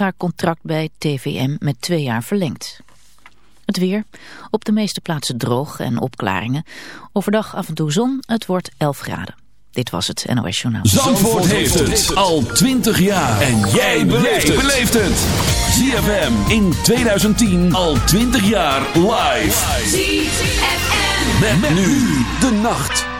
haar contract bij TVM met twee jaar verlengd. Het weer. Op de meeste plaatsen droog en opklaringen. Overdag af en toe zon. Het wordt 11 graden. Dit was het NOS Journaal. Zandvoort, heeft het al 20 jaar. En jij beleeft het. ZFM in 2010 al 20 jaar live. ZFM. met nu de nacht.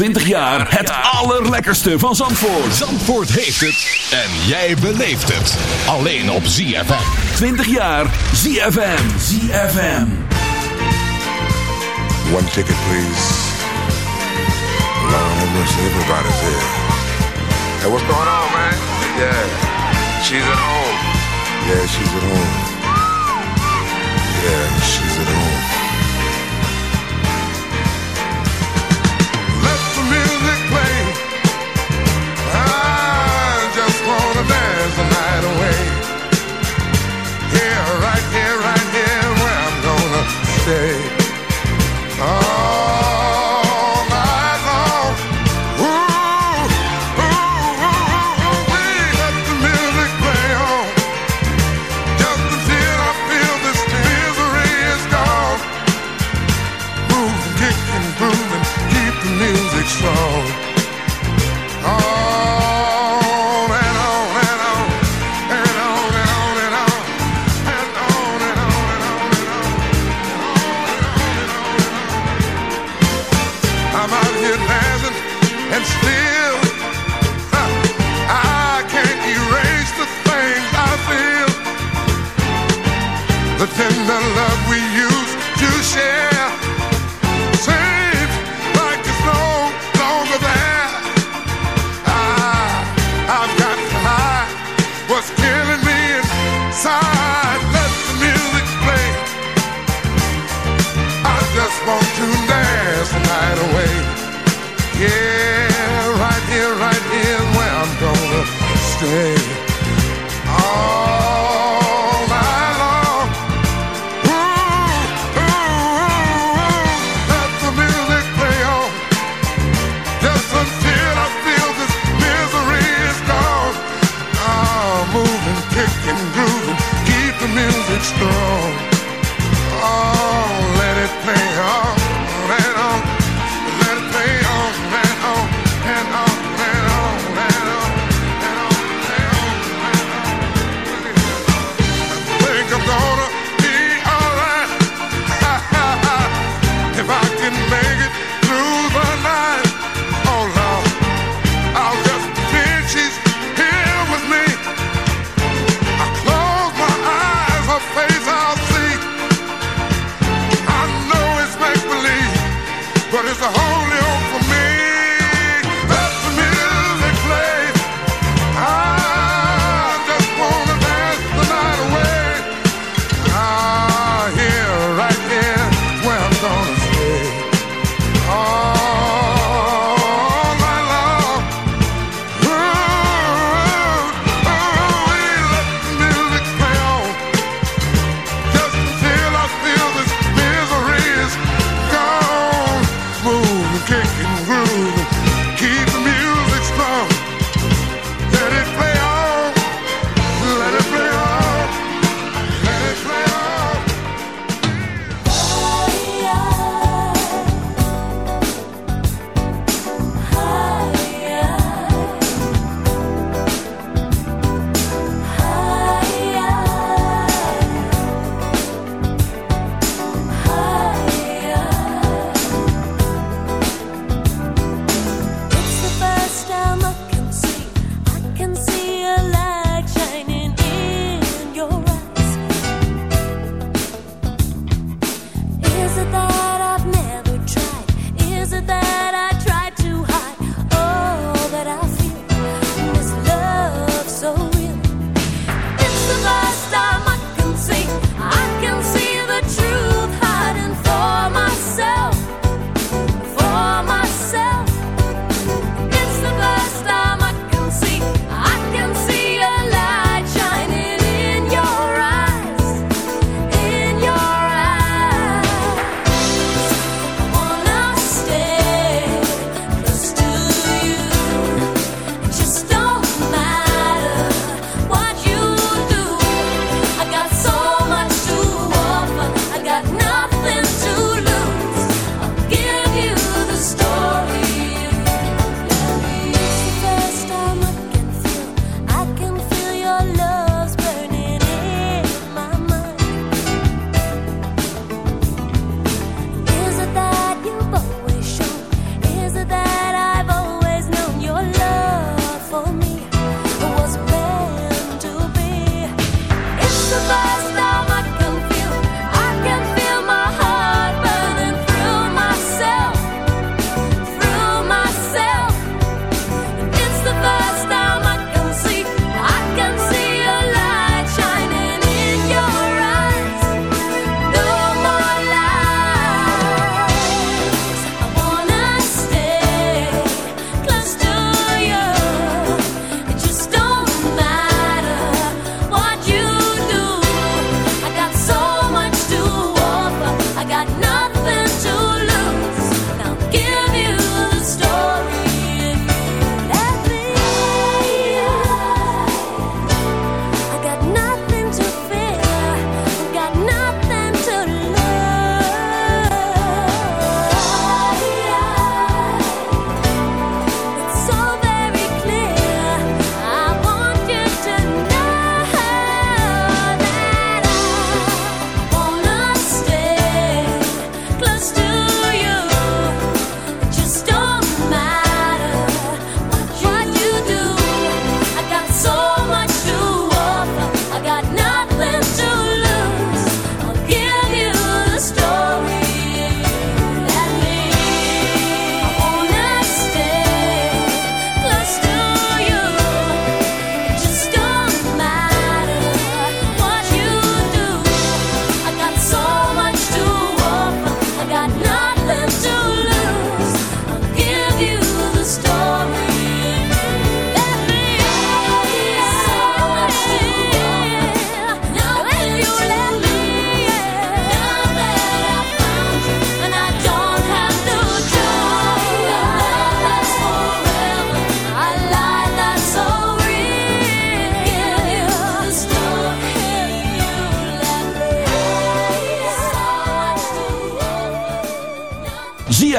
20 jaar het allerlekkerste van Zandvoort. Zandvoort heeft het. En jij beleeft het. Alleen op ZFM. 20 jaar ZFM. ZFM. One ticket please. Have mercy, everybody's here. Hey, what's going on, man? Yeah, she's at home. Yeah, she's at home. Yeah, she's at home.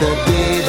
the day.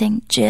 性觉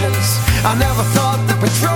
emotions I never thought that we'd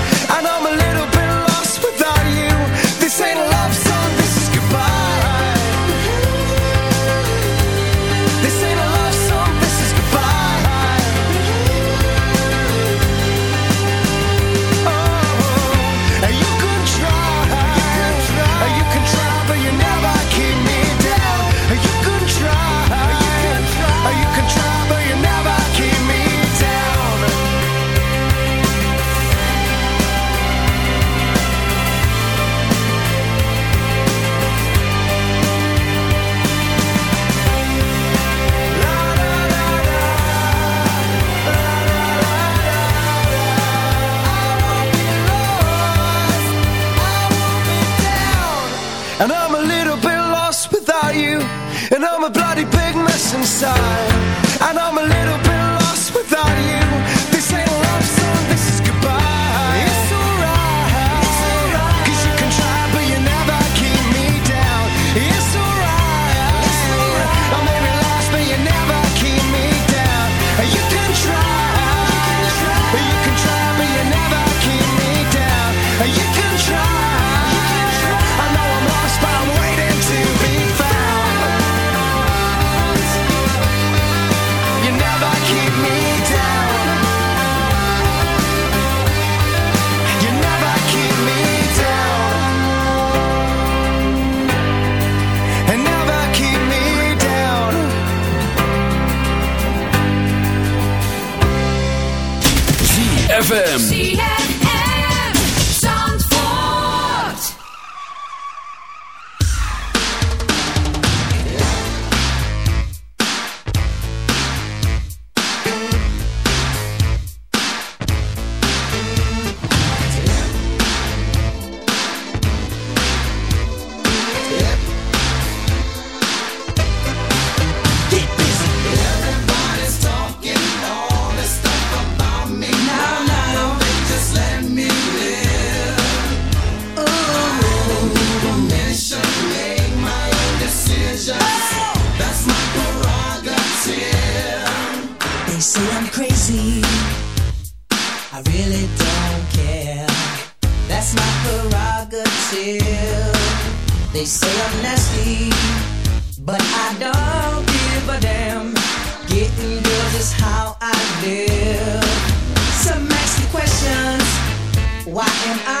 say I'm crazy. I really don't care. That's my prerogative. They say I'm nasty, but I don't give a damn. Getting girls is how I live. Some ask questions. Why am I?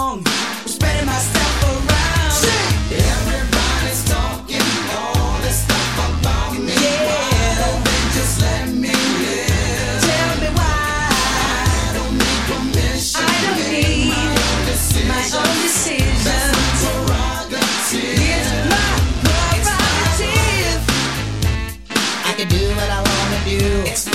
What I wanna do. It's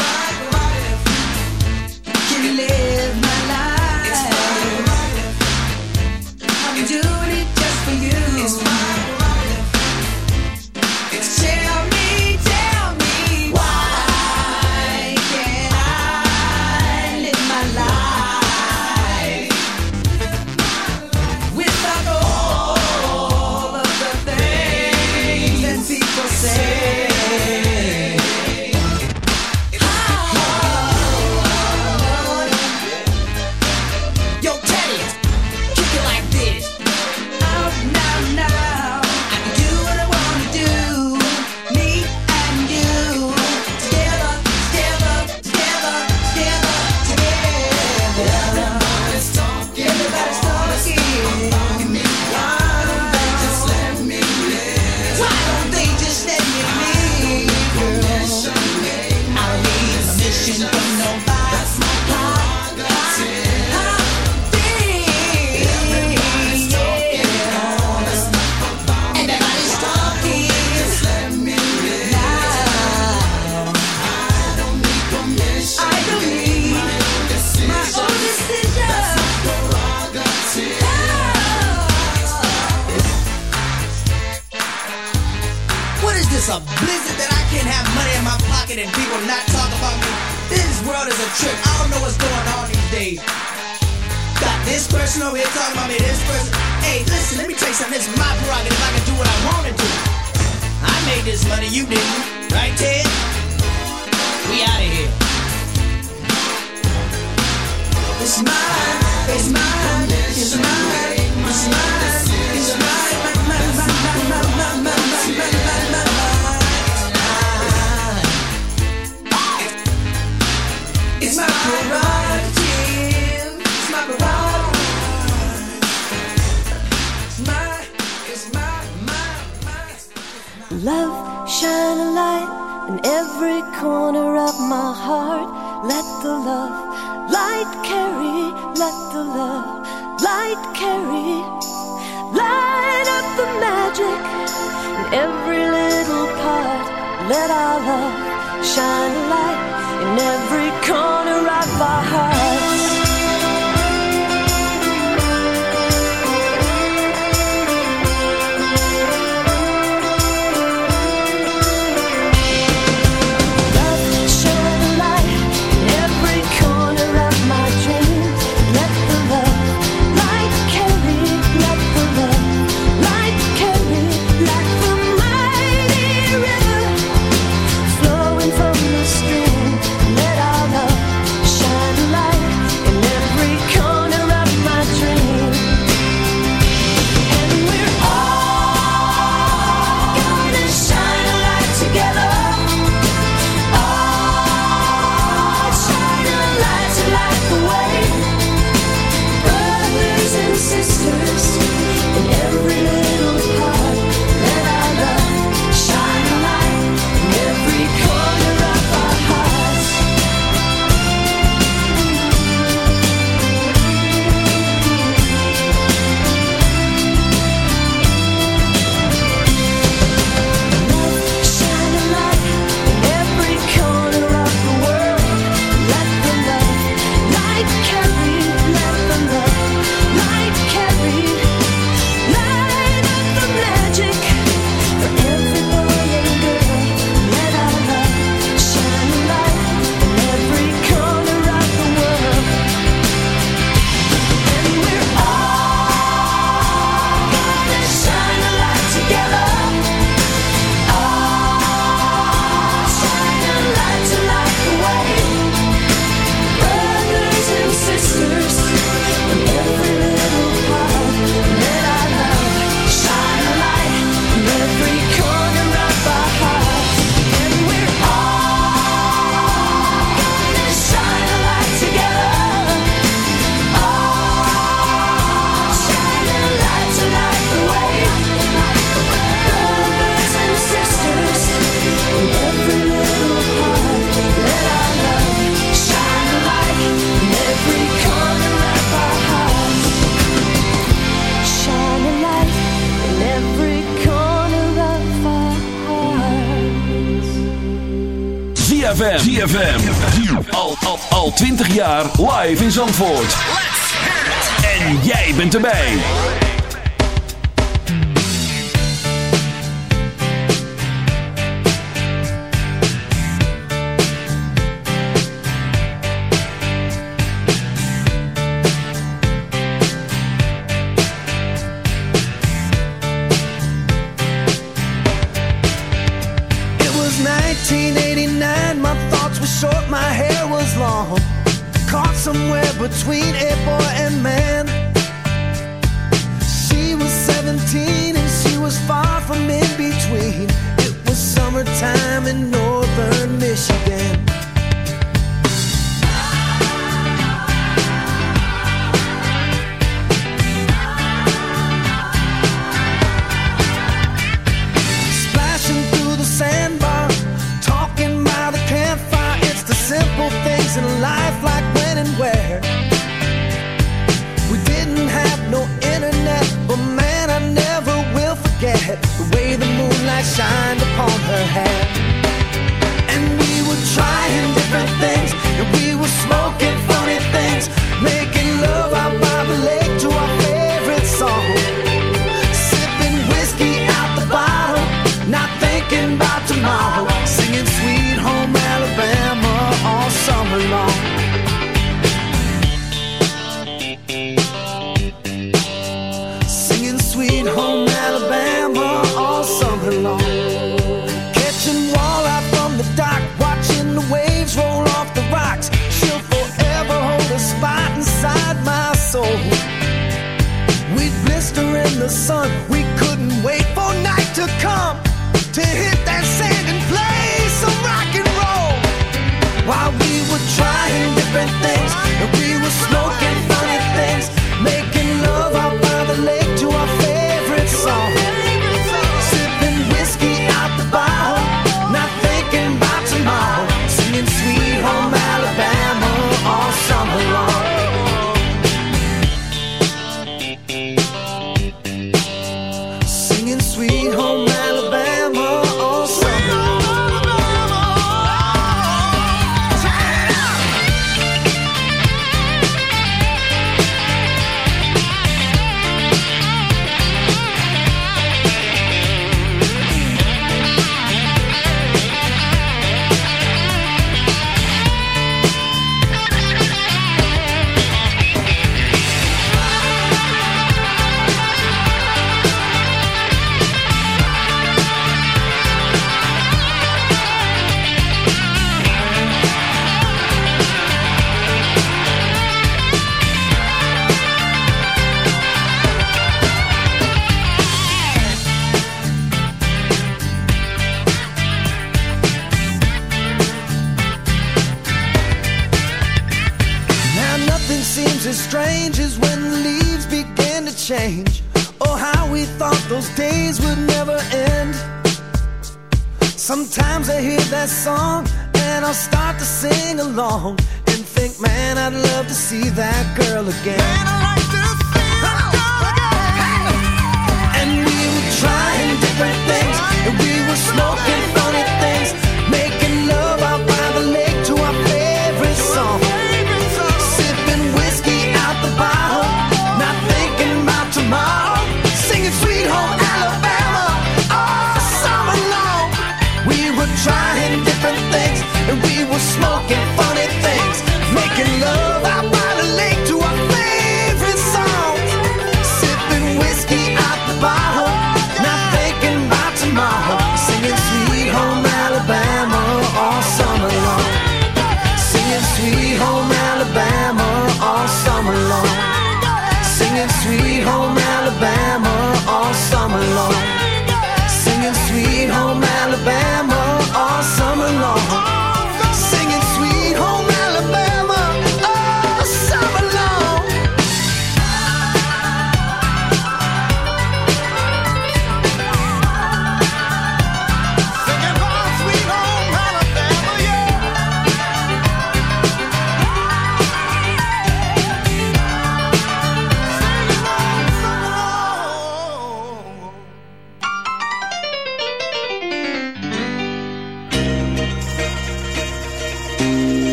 Zandvoort.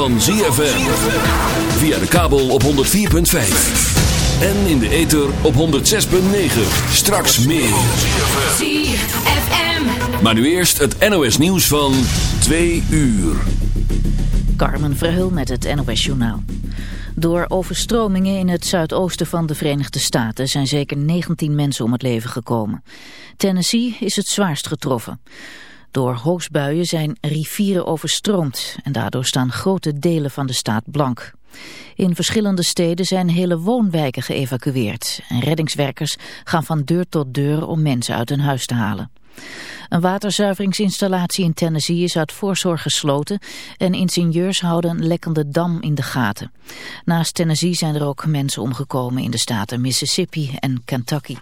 Van ZFM. Via de kabel op 104.5. En in de ether op 106.9. Straks meer. ZFM. Maar nu eerst het NOS nieuws van 2 uur. Carmen Verheul met het NOS Journaal. Door overstromingen in het zuidoosten van de Verenigde Staten zijn zeker 19 mensen om het leven gekomen. Tennessee is het zwaarst getroffen. Door hoosbuien zijn rivieren overstroomd en daardoor staan grote delen van de staat blank. In verschillende steden zijn hele woonwijken geëvacueerd en reddingswerkers gaan van deur tot deur om mensen uit hun huis te halen. Een waterzuiveringsinstallatie in Tennessee is uit voorzorg gesloten en ingenieurs houden een lekkende dam in de gaten. Naast Tennessee zijn er ook mensen omgekomen in de staten Mississippi en Kentucky.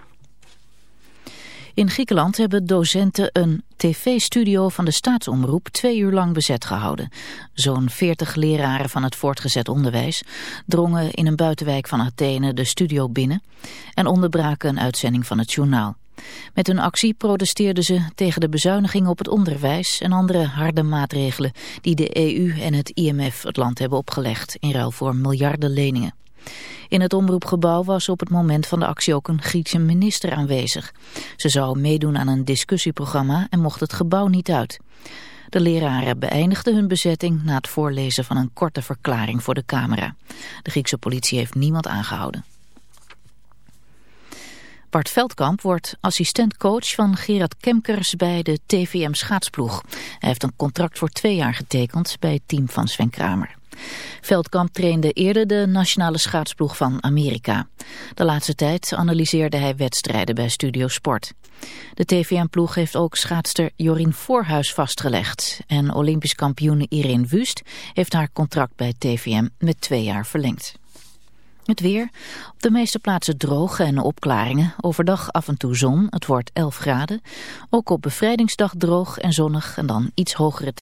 In Griekenland hebben docenten een tv-studio van de staatsomroep twee uur lang bezet gehouden. Zo'n veertig leraren van het voortgezet onderwijs drongen in een buitenwijk van Athene de studio binnen en onderbraken een uitzending van het journaal. Met hun actie protesteerden ze tegen de bezuinigingen op het onderwijs en andere harde maatregelen die de EU en het IMF het land hebben opgelegd in ruil voor miljarden leningen. In het omroepgebouw was op het moment van de actie ook een Griekse minister aanwezig. Ze zou meedoen aan een discussieprogramma en mocht het gebouw niet uit. De leraren beëindigden hun bezetting na het voorlezen van een korte verklaring voor de camera. De Griekse politie heeft niemand aangehouden. Bart Veldkamp wordt assistentcoach van Gerard Kemkers bij de TVM schaatsploeg. Hij heeft een contract voor twee jaar getekend bij het team van Sven Kramer. Veldkamp trainde eerder de nationale schaatsploeg van Amerika. De laatste tijd analyseerde hij wedstrijden bij Studio Sport. De TVM-ploeg heeft ook schaatster Jorien Voorhuis vastgelegd. En Olympisch kampioen Irene Wust heeft haar contract bij TVM met twee jaar verlengd. Het weer. Op de meeste plaatsen droog en opklaringen. Overdag af en toe zon. Het wordt 11 graden. Ook op bevrijdingsdag droog en zonnig en dan iets hogere